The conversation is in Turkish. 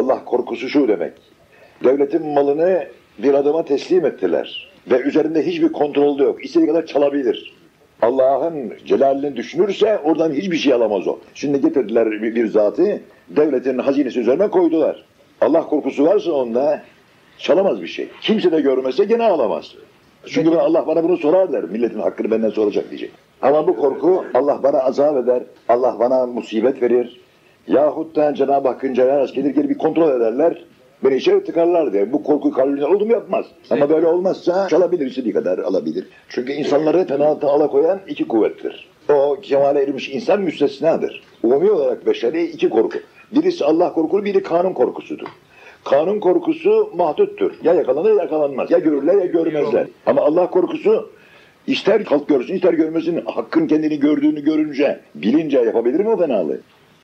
Allah korkusu şu demek. Devletin malını bir adama teslim ettiler. Ve üzerinde hiçbir kontrol de yok. İstediği kadar çalabilir. Allah'ın celalini düşünürse oradan hiçbir şey alamaz o. Şimdi getirdiler bir, bir zatı, devletin hazinesi üzerine koydular. Allah korkusu varsa onda çalamaz bir şey. Kimse de görmese gene alamaz. Çünkü ben Allah bana bunu sorar der. Milletin hakkını benden soracak diyecek. Ama bu korku Allah bana azap eder. Allah bana musibet verir. Yahut da Cenab-ı Hakk'ın celalası gelir gelir bir kontrol ederler. Beni içeri tıkarlar diye. Bu korku kalbine oldu mu yapmaz. Ama böyle olmazsa çalabilir istediği kadar alabilir. Çünkü insanları fenalıktan alakoyan iki kuvvettir. O kemale ermiş insan müstesnadır. Umumi olarak beşeri iki korku. Birisi Allah korkusu, biri kanun korkusudur. Kanun korkusu mahduttur. Ya yakalanır ya yakalanmaz. Ya görürler ya görmezler. Ama Allah korkusu ister halk görsün ister görmesin hakkın kendini gördüğünü görünce bilince yapabilir mi o fenalığı?